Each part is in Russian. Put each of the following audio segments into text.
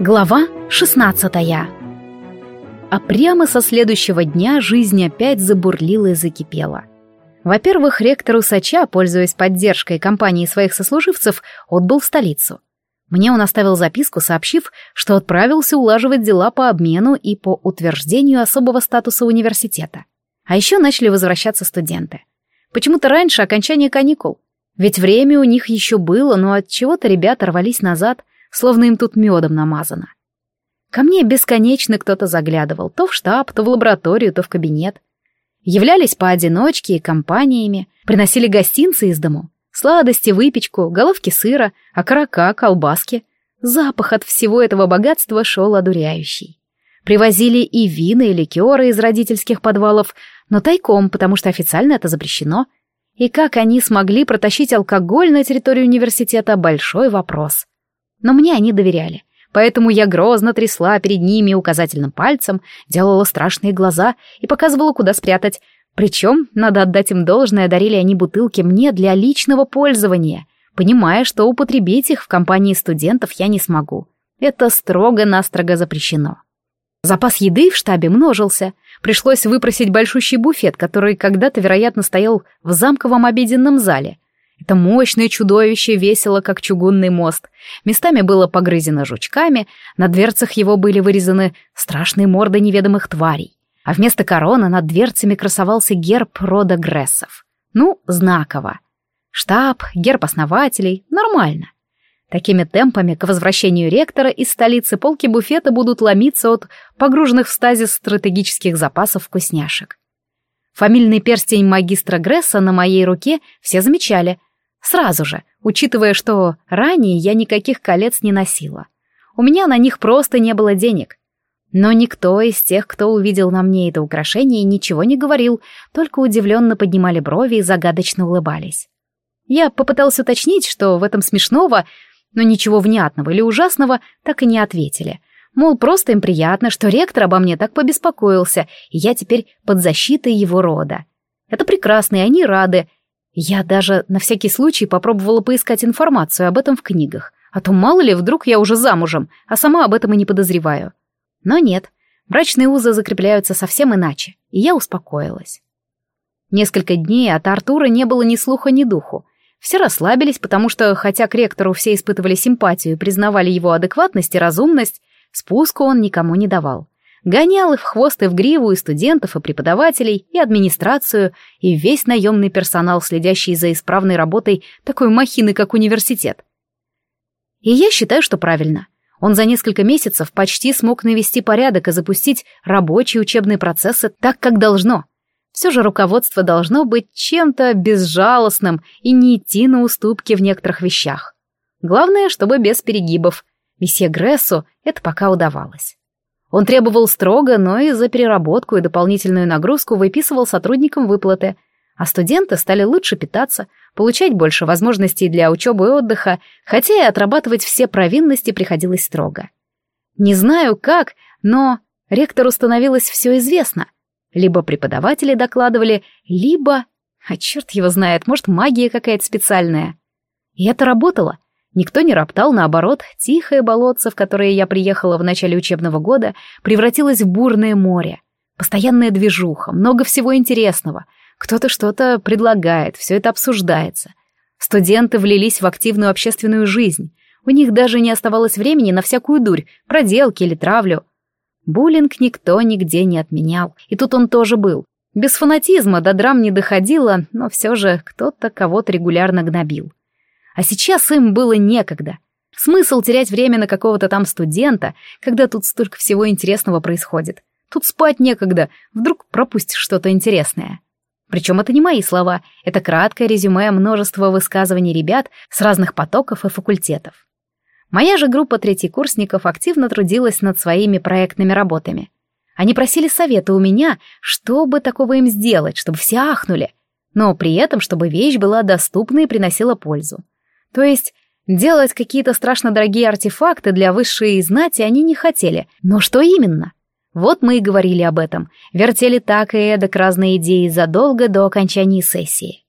Глава 16 А прямо со следующего дня жизнь опять забурлила и закипела. Во-первых, ректор Усача, пользуясь поддержкой компании своих сослуживцев, отбыл в столицу. Мне он оставил записку, сообщив, что отправился улаживать дела по обмену и по утверждению особого статуса университета. А еще начали возвращаться студенты. Почему-то раньше окончания каникул. Ведь время у них еще было, но от чего-то ребята рвались назад, словно им тут медом намазано. Ко мне бесконечно кто-то заглядывал, то в штаб, то в лабораторию, то в кабинет. Являлись поодиночке и компаниями, приносили гостинцы из дому, сладости, выпечку, головки сыра, окорока, колбаски. Запах от всего этого богатства шел одуряющий. Привозили и вина, и ликеры из родительских подвалов, но тайком, потому что официально это запрещено. И как они смогли протащить алкоголь на территорию университета – большой вопрос но мне они доверяли. Поэтому я грозно трясла перед ними указательным пальцем, делала страшные глаза и показывала, куда спрятать. Причем, надо отдать им должное, дарили они бутылки мне для личного пользования, понимая, что употребить их в компании студентов я не смогу. Это строго-настрого запрещено. Запас еды в штабе множился. Пришлось выпросить большущий буфет, который когда-то, вероятно, стоял в замковом обеденном зале — это мощное чудовище весело, как чугунный мост. Местами было погрызено жучками, на дверцах его были вырезаны страшные морды неведомых тварей. А вместо короны над дверцами красовался герб рода Грессов. Ну, знаково. Штаб, герб основателей — нормально. Такими темпами к возвращению ректора из столицы полки буфета будут ломиться от погруженных в стазис стратегических запасов вкусняшек. Фамильный перстень магистра Гресса на моей руке все замечали — Сразу же, учитывая, что ранее я никаких колец не носила. У меня на них просто не было денег. Но никто из тех, кто увидел на мне это украшение, ничего не говорил, только удивленно поднимали брови и загадочно улыбались. Я попытался уточнить, что в этом смешного, но ничего внятного или ужасного так и не ответили. Мол, просто им приятно, что ректор обо мне так побеспокоился, и я теперь под защитой его рода. Это прекрасно, и они рады, я даже на всякий случай попробовала поискать информацию об этом в книгах, а то мало ли вдруг я уже замужем, а сама об этом и не подозреваю. Но нет, брачные узы закрепляются совсем иначе, и я успокоилась. Несколько дней от Артура не было ни слуха, ни духу. Все расслабились, потому что, хотя к ректору все испытывали симпатию и признавали его адекватность и разумность, спуску он никому не давал. Гонял их в хвост и в гриву и студентов, и преподавателей, и администрацию, и весь наемный персонал, следящий за исправной работой такой махины, как университет. И я считаю, что правильно. Он за несколько месяцев почти смог навести порядок и запустить рабочие учебные процессы так, как должно. Все же руководство должно быть чем-то безжалостным и не идти на уступки в некоторых вещах. Главное, чтобы без перегибов. Месье Грессу это пока удавалось. Он требовал строго, но и за переработку и дополнительную нагрузку выписывал сотрудникам выплаты, а студенты стали лучше питаться, получать больше возможностей для учебы и отдыха, хотя и отрабатывать все провинности приходилось строго. Не знаю как, но ректору становилось все известно. Либо преподаватели докладывали, либо... А черт его знает, может, магия какая-то специальная. И это работало — Никто не роптал, наоборот, тихое болотце, в которое я приехала в начале учебного года, превратилось в бурное море. Постоянная движуха, много всего интересного. Кто-то что-то предлагает, все это обсуждается. Студенты влились в активную общественную жизнь. У них даже не оставалось времени на всякую дурь, проделки или травлю. Буллинг никто нигде не отменял, и тут он тоже был. Без фанатизма до драм не доходило, но все же кто-то кого-то регулярно гнобил. А сейчас им было некогда. Смысл терять время на какого-то там студента, когда тут столько всего интересного происходит. Тут спать некогда, вдруг пропустишь что-то интересное. Причем это не мои слова, это краткое резюме множества высказываний ребят с разных потоков и факультетов. Моя же группа третьекурсников активно трудилась над своими проектными работами. Они просили совета у меня, что бы такого им сделать, чтобы все ахнули, но при этом, чтобы вещь была доступна и приносила пользу. То есть делать какие-то страшно дорогие артефакты для высшей знати они не хотели. Но что именно? Вот мы и говорили об этом, вертели так и эдак разные идеи задолго до окончания сессии.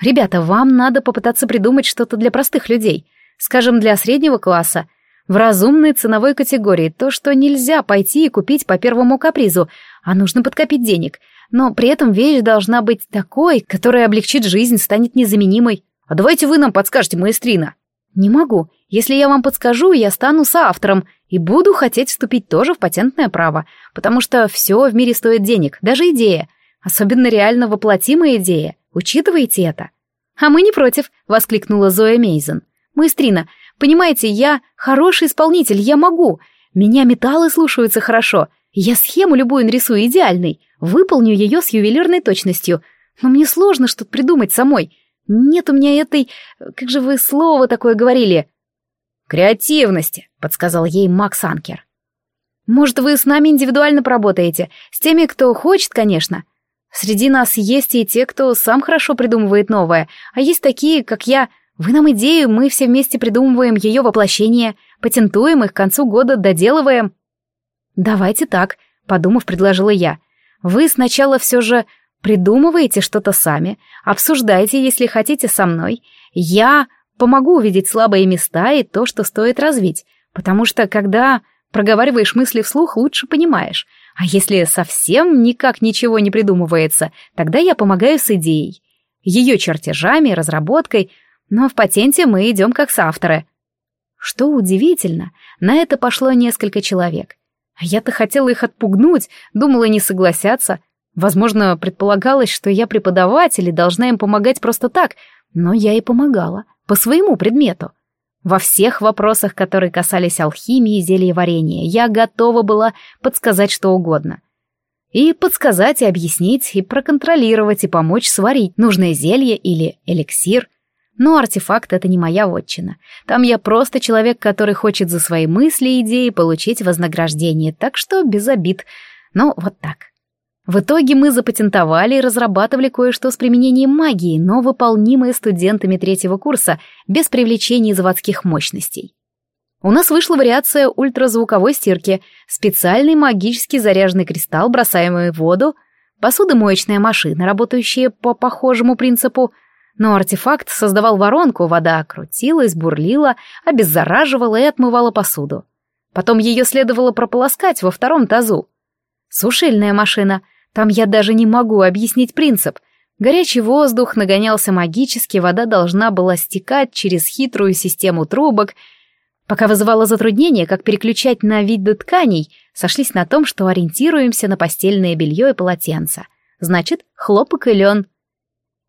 Ребята, вам надо попытаться придумать что-то для простых людей, скажем, для среднего класса. В разумной ценовой категории то, что нельзя пойти и купить по первому капризу, а нужно подкопить денег. Но при этом вещь должна быть такой, которая облегчит жизнь, станет незаменимой. А давайте вы нам подскажете, маэстрина. Не могу. Если я вам подскажу, я стану соавтором и буду хотеть вступить тоже в патентное право, потому что все в мире стоит денег, даже идея. Особенно реально воплотимая идея. Учитывайте это. А мы не против, воскликнула Зоя Мейзен. Маэстрина, понимаете, я хороший исполнитель, я могу. Меня металлы слушаются хорошо. Я схему любую нарисую идеальной, выполню ее с ювелирной точностью. Но мне сложно что-то придумать самой. Нет у меня этой... Как же вы слово такое говорили? «Креативности», — подсказал ей Макс Анкер. «Может, вы с нами индивидуально поработаете? С теми, кто хочет, конечно. Среди нас есть и те, кто сам хорошо придумывает новое, а есть такие, как я. Вы нам идею, мы все вместе придумываем ее воплощение, патентуем их к концу года, доделываем». «Давайте так», — подумав, предложила я. «Вы сначала все же придумываете что-то сами, обсуждайте, если хотите, со мной. Я помогу увидеть слабые места и то, что стоит развить, потому что когда проговариваешь мысли вслух, лучше понимаешь. А если совсем никак ничего не придумывается, тогда я помогаю с идеей, ее чертежами, разработкой, но в патенте мы идем как соавторы. Что удивительно, на это пошло несколько человек. А я-то хотела их отпугнуть, думала, не согласятся. Возможно, предполагалось, что я преподаватель и должна им помогать просто так, но я и помогала, по своему предмету. Во всех вопросах, которые касались алхимии и зельеварения, я готова была подсказать что угодно. И подсказать, и объяснить, и проконтролировать, и помочь сварить нужное зелье или эликсир. Но артефакт — это не моя вотчина. Там я просто человек, который хочет за свои мысли и идеи получить вознаграждение, так что без обид. Но вот так. В итоге мы запатентовали и разрабатывали кое-что с применением магии, но выполнимое студентами третьего курса, без привлечения заводских мощностей. У нас вышла вариация ультразвуковой стирки, специальный магически заряженный кристалл, бросаемый в воду, посудомоечная машина, работающая по похожему принципу, но артефакт создавал воронку, вода крутилась, бурлила, обеззараживала и отмывала посуду. Потом ее следовало прополоскать во втором тазу. Сушильная машина. Там я даже не могу объяснить принцип. Горячий воздух нагонялся магически, вода должна была стекать через хитрую систему трубок. Пока вызывало затруднение, как переключать на виды тканей, сошлись на том, что ориентируемся на постельное белье и полотенца. Значит, хлопок и лен.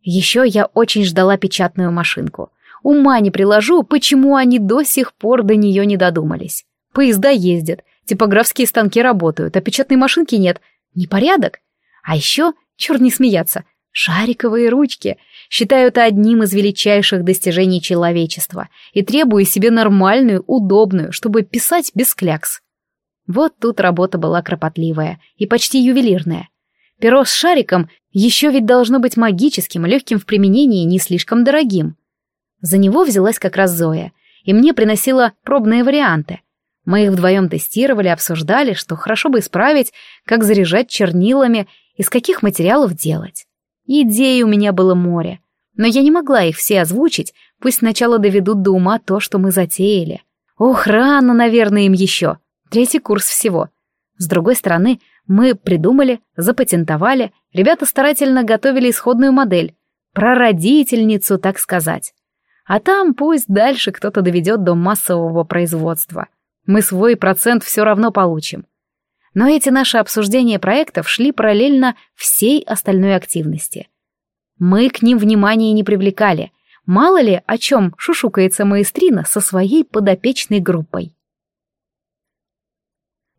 Еще я очень ждала печатную машинку. Ума не приложу, почему они до сих пор до нее не додумались. Поезда ездят, типографские станки работают, а печатной машинки нет. Непорядок. А еще, черт не смеяться, шариковые ручки. Считаю это одним из величайших достижений человечества и требую себе нормальную, удобную, чтобы писать без клякс. Вот тут работа была кропотливая и почти ювелирная. Перо с шариком еще ведь должно быть магическим, легким в применении и не слишком дорогим. За него взялась как раз Зоя, и мне приносила пробные варианты. Мы их вдвоем тестировали, обсуждали, что хорошо бы исправить, как заряжать чернилами, из каких материалов делать. Идей у меня было море, но я не могла их все озвучить, пусть сначала доведут до ума то, что мы затеяли. Ох, рано, наверное, им еще. Третий курс всего. С другой стороны, мы придумали, запатентовали, ребята старательно готовили исходную модель, прародительницу, так сказать. А там пусть дальше кто-то доведет до массового производства. Мы свой процент все равно получим. Но эти наши обсуждения проектов шли параллельно всей остальной активности. Мы к ним внимания не привлекали. Мало ли, о чем шушукается маэстрина со своей подопечной группой.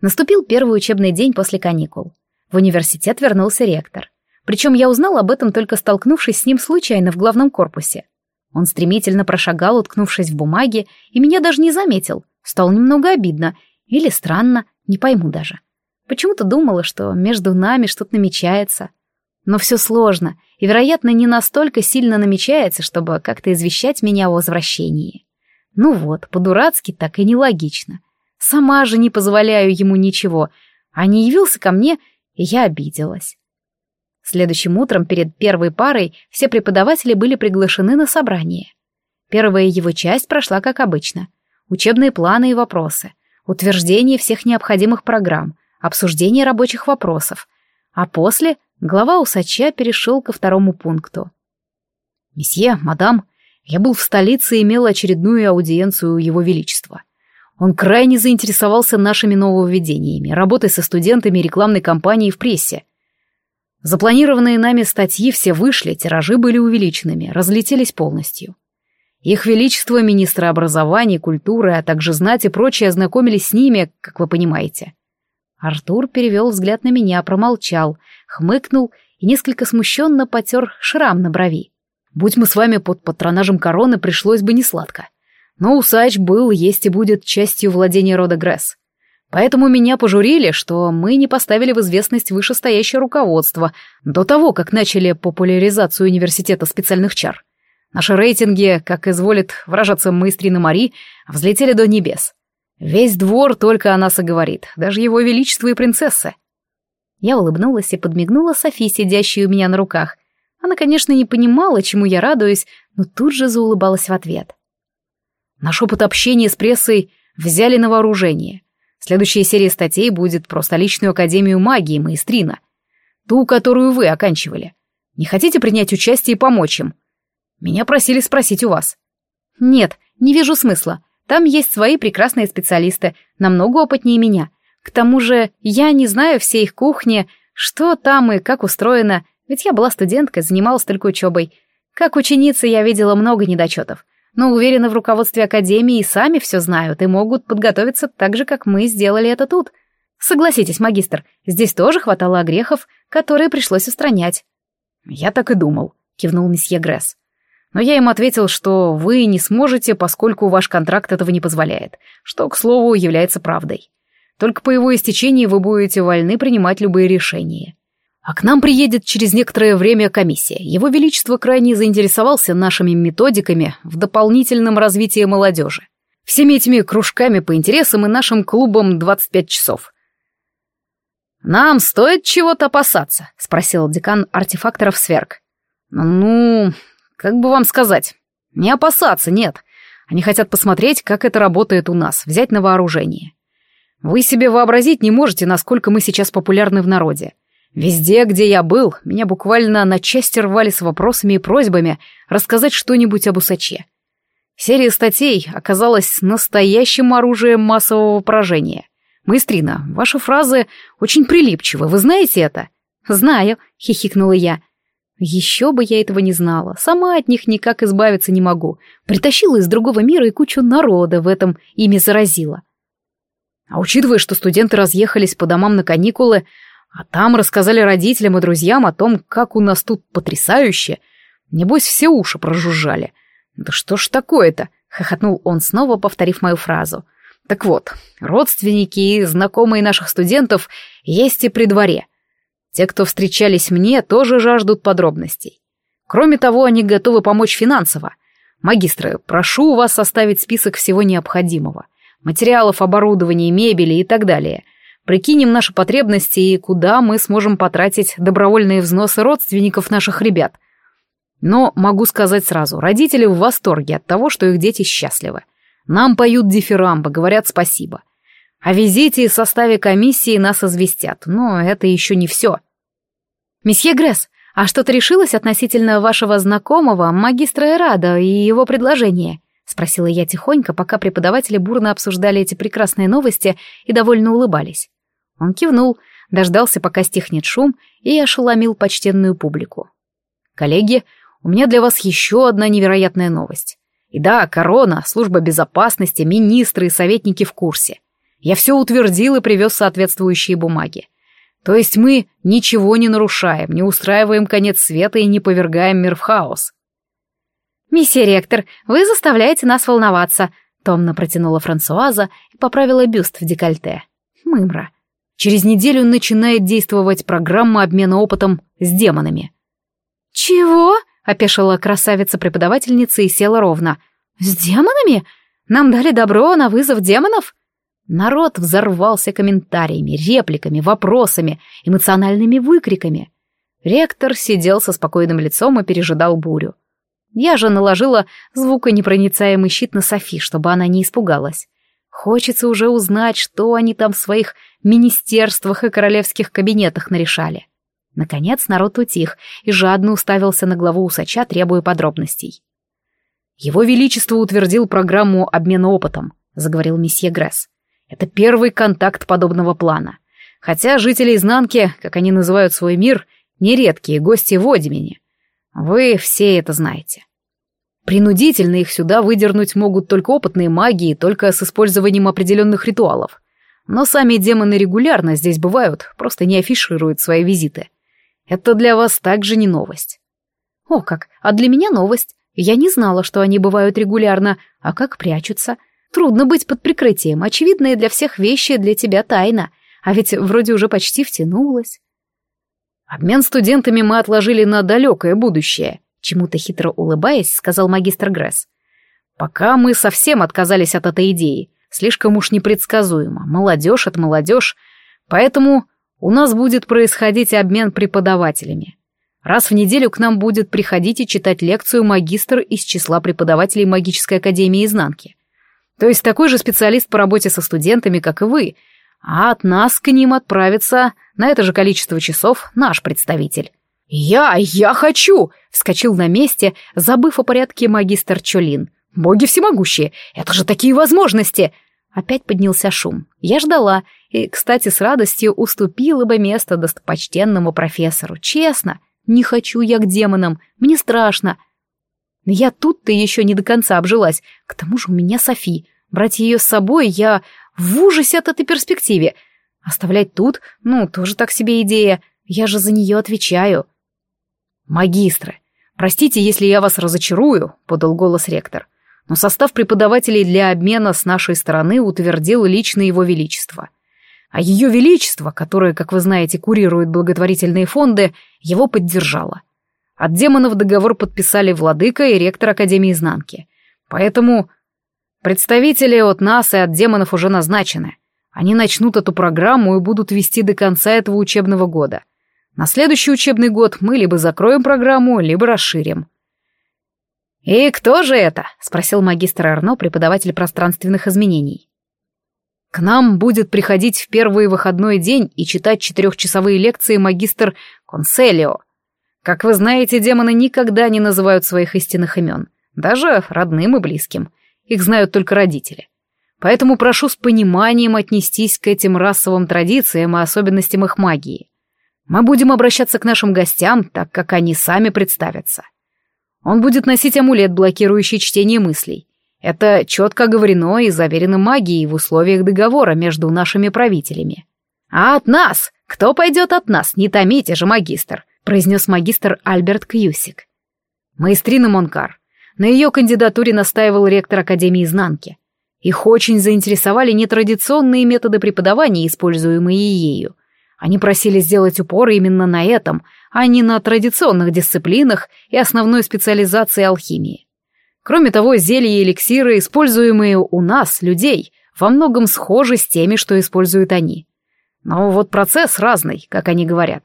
Наступил первый учебный день после каникул. В университет вернулся ректор. Причем я узнал об этом только столкнувшись с ним случайно в главном корпусе. Он стремительно прошагал, уткнувшись в бумаги, и меня даже не заметил. Стало немного обидно. Или странно, не пойму даже. Почему-то думала, что между нами что-то намечается. Но все сложно, и, вероятно, не настолько сильно намечается, чтобы как-то извещать меня о возвращении. Ну вот, по-дурацки так и нелогично. Сама же не позволяю ему ничего, а не явился ко мне, и я обиделась. Следующим утром перед первой парой все преподаватели были приглашены на собрание. Первая его часть прошла как обычно. учебные планы и вопросы, утверждение всех необходимых программ, обсуждение рабочих вопросов. А после глава усача перешел ко второму пункту. «Месье, мадам, я был в столице и имел очередную аудиенцию Его Величества. Он крайне заинтересовался нашими нововведениями, работой со студентами рекламной кампанией в прессе. Запланированные нами статьи все вышли, тиражи были увеличенными, разлетелись полностью. Их Величество, министры образования, культуры, а также знать и прочие ознакомились с ними, как вы понимаете. Артур перевел взгляд на меня, промолчал, хмыкнул и несколько смущенно потер шрам на брови. Будь мы с вами под патронажем короны, пришлось бы несладко. Но усач был, есть и будет частью владения рода Гресс. Поэтому меня пожурили, что мы не поставили в известность вышестоящее руководство до того, как начали популяризацию университета специальных чар. Наши рейтинги, как изволит выражаться маэстрина Мари, взлетели до небес. Весь двор только о нас и говорит, даже его величество и принцессы. Я улыбнулась и подмигнула Софи, сидящей у меня на руках. Она, конечно, не понимала, чему я радуюсь, но тут же заулыбалась в ответ. Наш опыт общения с прессой взяли на вооружение. Следующая серия статей будет про столичную академию магии Маэстрина. Ту, которую вы оканчивали. Не хотите принять участие и помочь им? Меня просили спросить у вас. Нет, не вижу смысла. Там есть свои прекрасные специалисты, намного опытнее меня. К тому же я не знаю всей их кухни, что там и как устроено, ведь я была студенткой, занималась только учебой. Как ученица я видела много недочетов но уверены в руководстве Академии сами все знают и могут подготовиться так же, как мы сделали это тут. Согласитесь, магистр, здесь тоже хватало грехов, которые пришлось устранять. Я так и думал, кивнул месье Гресс. Но я им ответил, что вы не сможете, поскольку ваш контракт этого не позволяет, что, к слову, является правдой. Только по его истечении вы будете вольны принимать любые решения. А к нам приедет через некоторое время комиссия. Его Величество крайне заинтересовался нашими методиками в дополнительном развитии молодежи. Всеми этими кружками по интересам и нашим клубом 25 часов. «Нам стоит чего-то опасаться?» — спросил декан артефакторов Сверг. «Ну, как бы вам сказать? Не опасаться, нет. Они хотят посмотреть, как это работает у нас, взять на вооружение. Вы себе вообразить не можете, насколько мы сейчас популярны в народе. Везде, где я был, меня буквально на части рвали с вопросами и просьбами рассказать что-нибудь об усаче. Серия статей оказалась настоящим оружием массового поражения. Маэстрина, ваши фразы очень прилипчивы, вы знаете это? Знаю, хихикнула я. Еще бы я этого не знала, сама от них никак избавиться не могу. Притащила из другого мира и кучу народа в этом ими заразила. А учитывая, что студенты разъехались по домам на каникулы, а там рассказали родителям и друзьям о том, как у нас тут потрясающе. Небось, все уши прожужжали. «Да что ж такое-то?» — хохотнул он снова, повторив мою фразу. «Так вот, родственники и знакомые наших студентов есть и при дворе. Те, кто встречались мне, тоже жаждут подробностей. Кроме того, они готовы помочь финансово. Магистры, прошу у вас составить список всего необходимого. Материалов, оборудования, мебели и так далее — Прикинем наши потребности и куда мы сможем потратить добровольные взносы родственников наших ребят. Но могу сказать сразу, родители в восторге от того, что их дети счастливы. Нам поют дифирамбы, говорят спасибо. О визите и составе комиссии нас известят, но это еще не все. Месье Гресс, а что-то решилось относительно вашего знакомого, магистра Эрада, и его предложения? — спросила я тихонько, пока преподаватели бурно обсуждали эти прекрасные новости и довольно улыбались. Он кивнул, дождался, пока стихнет шум, и ошеломил почтенную публику. «Коллеги, у меня для вас еще одна невероятная новость. И да, корона, служба безопасности, министры и советники в курсе. Я все утвердил и привез соответствующие бумаги. То есть мы ничего не нарушаем, не устраиваем конец света и не повергаем мир в хаос. «Месье ректор, вы заставляете нас волноваться», — томно протянула Франсуаза и поправила бюст в декольте. «Мымра, Через неделю начинает действовать программа обмена опытом с демонами. «Чего?» — опешила красавица-преподавательница и села ровно. «С демонами? Нам дали добро на вызов демонов?» Народ взорвался комментариями, репликами, вопросами, эмоциональными выкриками. Ректор сидел со спокойным лицом и пережидал бурю. Я же наложила звуконепроницаемый щит на Софи, чтобы она не испугалась. Хочется уже узнать, что они там в своих министерствах и королевских кабинетах нарешали. Наконец народ утих и жадно уставился на главу усача, требуя подробностей. «Его Величество утвердил программу обмена опытом», — заговорил месье Гресс. «Это первый контакт подобного плана. Хотя жители изнанки, как они называют свой мир, нередкие гости в Одимене. Вы все это знаете. Принудительно их сюда выдернуть могут только опытные маги и только с использованием определенных ритуалов. Но сами демоны регулярно здесь бывают, просто не афишируют свои визиты. Это для вас также не новость. О как, а для меня новость. Я не знала, что они бывают регулярно, а как прячутся. Трудно быть под прикрытием, очевидная для всех вещи для тебя тайна, а ведь вроде уже почти втянулась. Обмен студентами мы отложили на далекое будущее, чему-то хитро улыбаясь, сказал магистр Гресс. Пока мы совсем отказались от этой идеи, слишком уж непредсказуемо, молодежь от молодежь, поэтому у нас будет происходить обмен преподавателями. Раз в неделю к нам будет приходить и читать лекцию магистр из числа преподавателей магической академии изнанки. То есть такой же специалист по работе со студентами, как и вы, а от нас к ним отправится на это же количество часов наш представитель. «Я, я хочу!» — вскочил на месте, забыв о порядке магистр Чолин. «Боги всемогущие! Это же такие возможности!» Опять поднялся шум. Я ждала, и, кстати, с радостью уступила бы место достопочтенному профессору. Честно, не хочу я к демонам, мне страшно. Я тут-то еще не до конца обжилась. К тому же у меня Софи. Брать ее с собой я в ужасе от этой перспективы. Оставлять тут, ну, тоже так себе идея. Я же за нее отвечаю. Магистры, простите, если я вас разочарую, подал голос ректор. Но состав преподавателей для обмена с нашей стороны утвердил лично его величество. А ее величество, которое, как вы знаете, курирует благотворительные фонды, его поддержало. От демонов договор подписали владыка и ректор Академии Изнанки. Поэтому Представители от нас и от демонов уже назначены. Они начнут эту программу и будут вести до конца этого учебного года. На следующий учебный год мы либо закроем программу, либо расширим. «И кто же это?» — спросил магистр Арно, преподаватель пространственных изменений. «К нам будет приходить в первый выходной день и читать четырехчасовые лекции магистр Конселио. Как вы знаете, демоны никогда не называют своих истинных имен, даже родным и близким — их знают только родители. Поэтому прошу с пониманием отнестись к этим расовым традициям и особенностям их магии. Мы будем обращаться к нашим гостям, так как они сами представятся. Он будет носить амулет, блокирующий чтение мыслей. Это четко оговорено и заверено магией в условиях договора между нашими правителями. «А от нас? Кто пойдет от нас? Не томите же, магистр!» Произнес магистр Альберт Кьюсик. «Маэстрина Монкар, на ее кандидатуре настаивал ректор Академии Изнанки. Их очень заинтересовали нетрадиционные методы преподавания, используемые ею. Они просили сделать упор именно на этом, а не на традиционных дисциплинах и основной специализации алхимии. Кроме того, зелья и эликсиры, используемые у нас, людей, во многом схожи с теми, что используют они. Но вот процесс разный, как они говорят.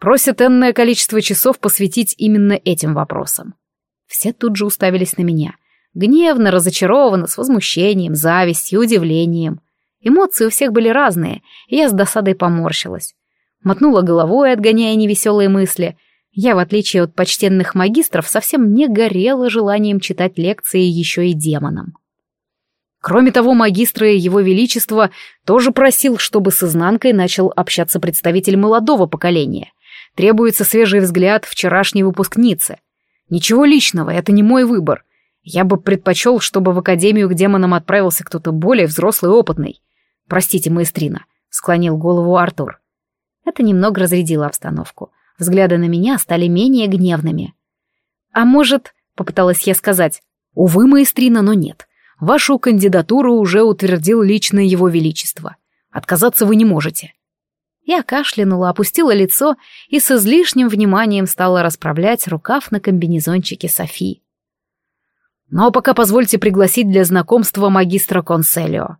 Просят энное количество часов посвятить именно этим вопросам. Все тут же уставились на меня. Гневно, разочарованно, с возмущением, завистью, удивлением. Эмоции у всех были разные, и я с досадой поморщилась. Мотнула головой, отгоняя невеселые мысли. Я, в отличие от почтенных магистров, совсем не горела желанием читать лекции еще и демонам. Кроме того, магистры Его Величества тоже просил, чтобы с изнанкой начал общаться представитель молодого поколения. Требуется свежий взгляд вчерашней выпускницы — Ничего личного, это не мой выбор. Я бы предпочел, чтобы в академию к демонам отправился кто-то более взрослый и опытный. Простите, маэстрина, склонил голову Артур. Это немного разрядило обстановку. Взгляды на меня стали менее гневными. А может, попыталась я сказать, увы, маэстрина, но нет. Вашу кандидатуру уже утвердил лично его величество. Отказаться вы не можете. Я кашлянула, опустила лицо и с излишним вниманием стала расправлять рукав на комбинезончике Софи. «Но пока позвольте пригласить для знакомства магистра Конселио».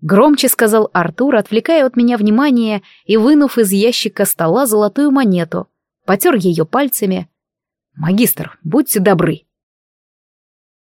Громче сказал Артур, отвлекая от меня внимание и вынув из ящика стола золотую монету, потер ее пальцами. «Магистр, будьте добры».